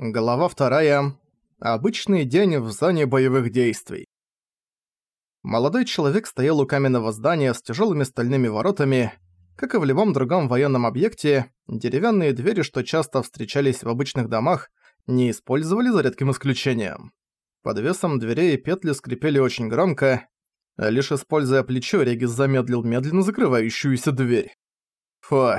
Глава вторая. Обычный день в зоне боевых действий. Молодой человек стоял у каменного здания с тяжелыми стальными воротами. Как и в любом другом военном объекте, деревянные двери, что часто встречались в обычных домах, не использовали за редким исключением. Под весом дверей петли скрипели очень громко. Лишь используя плечо, Регис замедлил медленно закрывающуюся дверь. Фу.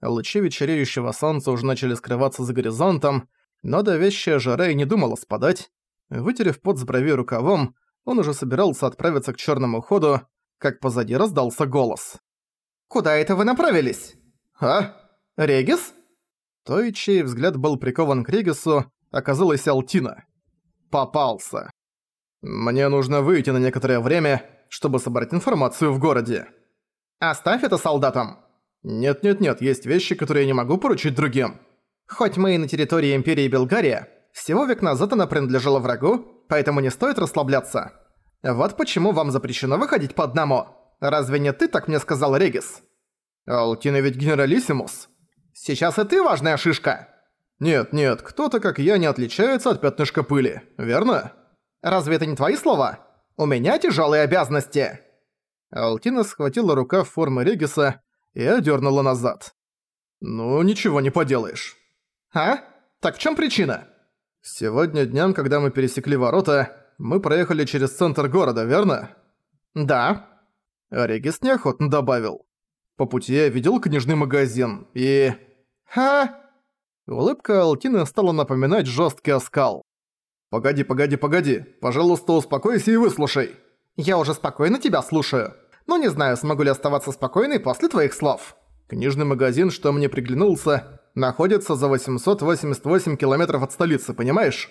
Лучи вечереющего солнца уже начали скрываться за горизонтом, но давящая жара и не думала спадать. Вытерев пот с брови рукавом, он уже собирался отправиться к черному ходу, как позади раздался голос. «Куда это вы направились?» «А? Регис?» Той, чей взгляд был прикован к Регису, оказалась Алтина. Попался. «Мне нужно выйти на некоторое время, чтобы собрать информацию в городе». «Оставь это солдатам!» «Нет-нет-нет, есть вещи, которые я не могу поручить другим». Хоть мы и на территории Империи Белгария, всего век назад она принадлежала врагу, поэтому не стоит расслабляться. Вот почему вам запрещено выходить по одному. Разве не ты так мне сказал, Регис? Алтина ведь генералиссимус. Сейчас и ты важная шишка. Нет-нет, кто-то, как я, не отличается от пятнышка пыли, верно? Разве это не твои слова? У меня тяжелые обязанности. Алтина схватила рукав формы Региса и одернула назад. «Ну, ничего не поделаешь. «А? Так в чем причина?» «Сегодня днем, когда мы пересекли ворота, мы проехали через центр города, верно?» «Да». Регис неохотно добавил. «По пути я видел книжный магазин, и...» «Ха?» Улыбка Алтины стала напоминать жесткий оскал. «Погоди, погоди, погоди. Пожалуйста, успокойся и выслушай». «Я уже спокойно тебя слушаю. Но не знаю, смогу ли оставаться спокойной после твоих слов». Книжный магазин, что мне приглянулся, находится за 888 километров от столицы, понимаешь?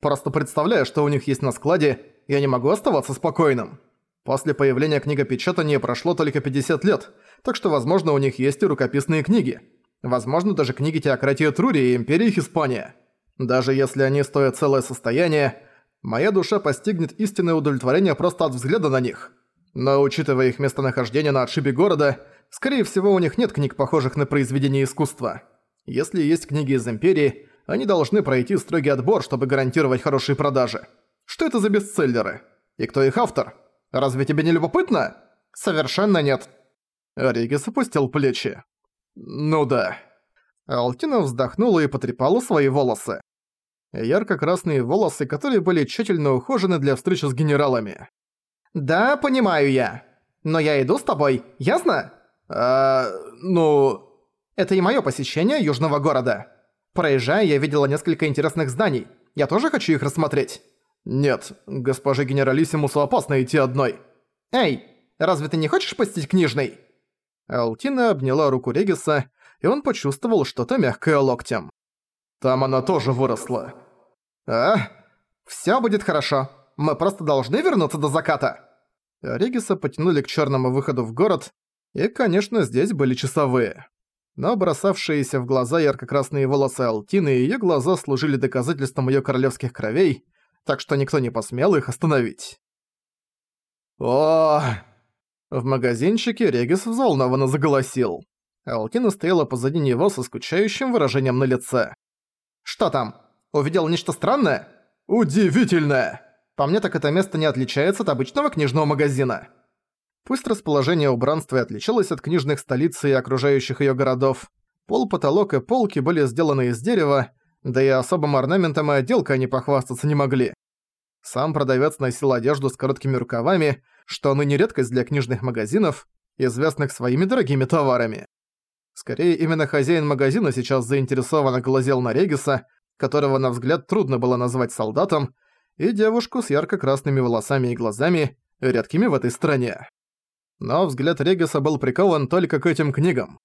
Просто представляю, что у них есть на складе, я не могу оставаться спокойным. После появления книгопечатания прошло только 50 лет, так что, возможно, у них есть и рукописные книги. Возможно, даже книги теократии Трури и Империи Испания. Даже если они стоят целое состояние, моя душа постигнет истинное удовлетворение просто от взгляда на них. Но учитывая их местонахождение на отшибе города, скорее всего, у них нет книг, похожих на произведения искусства. Если есть книги из Империи, они должны пройти строгий отбор, чтобы гарантировать хорошие продажи. Что это за бестселлеры? И кто их автор? Разве тебе не любопытно? Совершенно нет. Ригис опустил плечи. Ну да. Алтина вздохнула и потрепала свои волосы. Ярко-красные волосы, которые были тщательно ухожены для встречи с генералами. «Да, понимаю я. Но я иду с тобой, ясно?» «А... ну...» Это и моё посещение южного города. Проезжая, я видела несколько интересных зданий. Я тоже хочу их рассмотреть. Нет, госпоже генералиссимусу опасно идти одной. Эй, разве ты не хочешь посетить книжный? Алтина обняла руку Региса, и он почувствовал что-то мягкое локтем. Там она тоже выросла. А? Всё будет хорошо. Мы просто должны вернуться до заката. Региса потянули к чёрному выходу в город, и, конечно, здесь были часовые но бросавшиеся в глаза ярко-красные волосы Алтины и её глаза служили доказательством её королевских кровей, так что никто не посмел их остановить. о В магазинчике Регис взволнованно заголосил. Алтина стояла позади него со скучающим выражением на лице. «Что там? Увидел нечто странное?» «Удивительное!» «По мне так это место не отличается от обычного книжного магазина». Пусть расположение убранства и отличалось от книжных столиц и окружающих её городов, пол, потолок и полки были сделаны из дерева, да и особым орнаментом и отделкой они похвастаться не могли. Сам продавец носил одежду с короткими рукавами, что ныне редкость для книжных магазинов, известных своими дорогими товарами. Скорее, именно хозяин магазина сейчас заинтересованно глазел на Региса, которого, на взгляд, трудно было назвать солдатом, и девушку с ярко-красными волосами и глазами, редкими в этой стране но взгляд Региса был прикован только к этим книгам.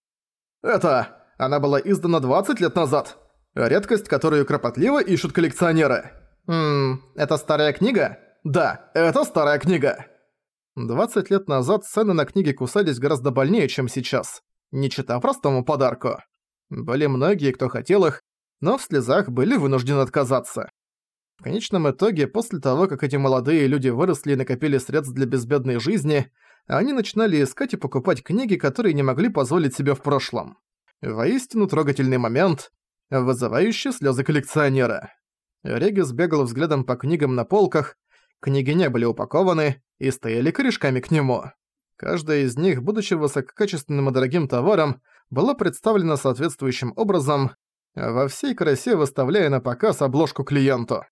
«Это... Она была издана 20 лет назад. Редкость, которую кропотливо ищут коллекционеры». «Ммм, это старая книга?» «Да, это старая книга». 20 лет назад цены на книги кусались гораздо больнее, чем сейчас, не чита простому подарку. Были многие, кто хотел их, но в слезах были вынуждены отказаться. В конечном итоге, после того, как эти молодые люди выросли и накопили средств для безбедной жизни, они начинали искать и покупать книги, которые не могли позволить себе в прошлом. Воистину трогательный момент. вызывающий слезы коллекционера. Регис бегал взглядом по книгам на полках, книги не были упакованы и стояли корешками к нему. Каждая из них, будучи высококачественным и дорогим товаром, была представлена соответствующим образом, во всей красе выставляя на показ обложку клиенту.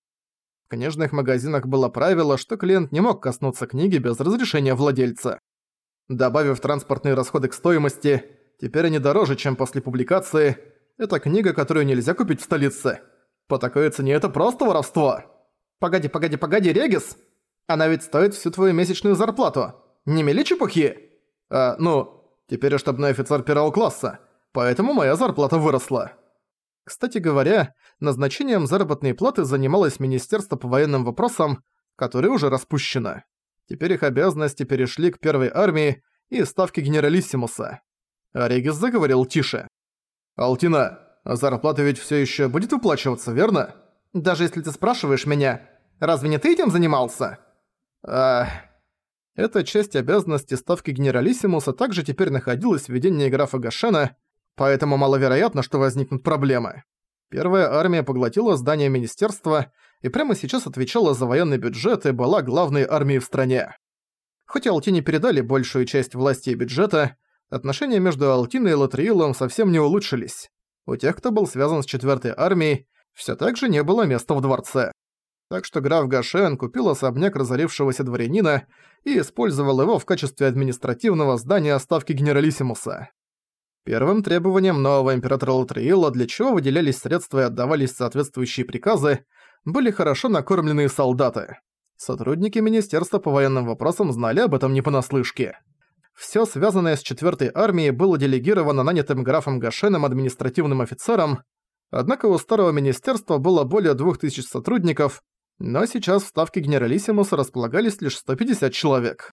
В книжных магазинах было правило, что клиент не мог коснуться книги без разрешения владельца. Добавив транспортные расходы к стоимости, теперь они дороже, чем после публикации. Это книга, которую нельзя купить в столице. По такой цене это просто воровство. Погоди, погоди, погоди, Регис! Она ведь стоит всю твою месячную зарплату. Не мели чепухи? А, ну, теперь я штабной офицер первого класса, поэтому моя зарплата выросла. Кстати говоря, назначением заработной платы занималось Министерство по военным вопросам, которое уже распущено. Теперь их обязанности перешли к первой армии и ставке генералиссимуса. А Регис заговорил тише. «Алтина, зарплата ведь все еще будет выплачиваться, верно? Даже если ты спрашиваешь меня, разве не ты этим занимался?» «Ах...» Эта часть обязанности ставки генералиссимуса также теперь находилась в ведении графа Гашена, Поэтому маловероятно, что возникнут проблемы. Первая армия поглотила здание министерства и прямо сейчас отвечала за военный бюджет и была главной армией в стране. Хоть Алтине передали большую часть власти и бюджета, отношения между Алтиной и Латриилом совсем не улучшились. У тех, кто был связан с четвертой армией, все так же не было места в дворце. Так что граф Гашен купил особняк разорившегося дворянина и использовал его в качестве административного здания ставки генералиссимуса. Первым требованием нового императора Латриила, для чего выделялись средства и отдавались соответствующие приказы, были хорошо накормленные солдаты. Сотрудники Министерства по военным вопросам знали об этом не понаслышке. Всё связанное с 4-й армией было делегировано нанятым графом Гашеном административным офицером, однако у старого министерства было более 2000 сотрудников, но сейчас в ставке генералиссимуса располагались лишь 150 человек.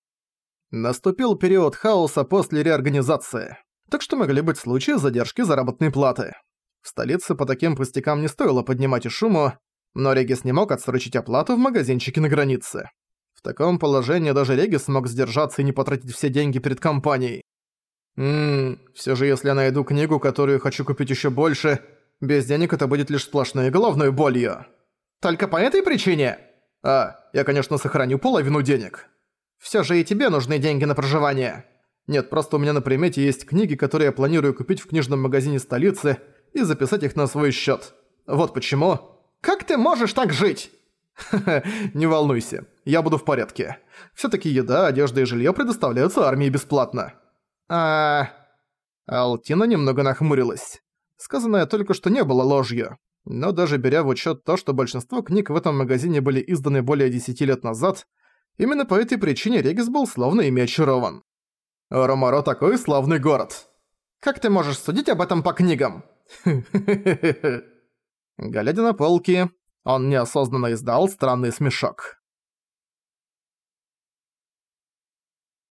Наступил период хаоса после реорганизации так что могли быть случаи задержки заработной платы. В столице по таким пустякам не стоило поднимать и шуму, но Регис не мог отсрочить оплату в магазинчике на границе. В таком положении даже Регис смог сдержаться и не потратить все деньги перед компанией. Ммм, всё же если я найду книгу, которую хочу купить ещё больше, без денег это будет лишь сплошной головной болью. Только по этой причине? А, я, конечно, сохраню половину денег. Всё же и тебе нужны деньги на проживание. Нет, просто у меня на примете есть книги, которые я планирую купить в книжном магазине столицы и записать их на свой счет. Вот почему. Как ты можешь так жить? не волнуйся, я буду в порядке. все таки еда, одежда и жилье предоставляются армии бесплатно. А... Алтина немного нахмурилась. Сказанное только что не было ложью. Но даже беря в учет то, что большинство книг в этом магазине были изданы более 10 лет назад, именно по этой причине Регис был словно ими очарован. Ромаро такой славный город. Как ты можешь судить об этом по книгам? Глядя на полки, он неосознанно издал странный смешок.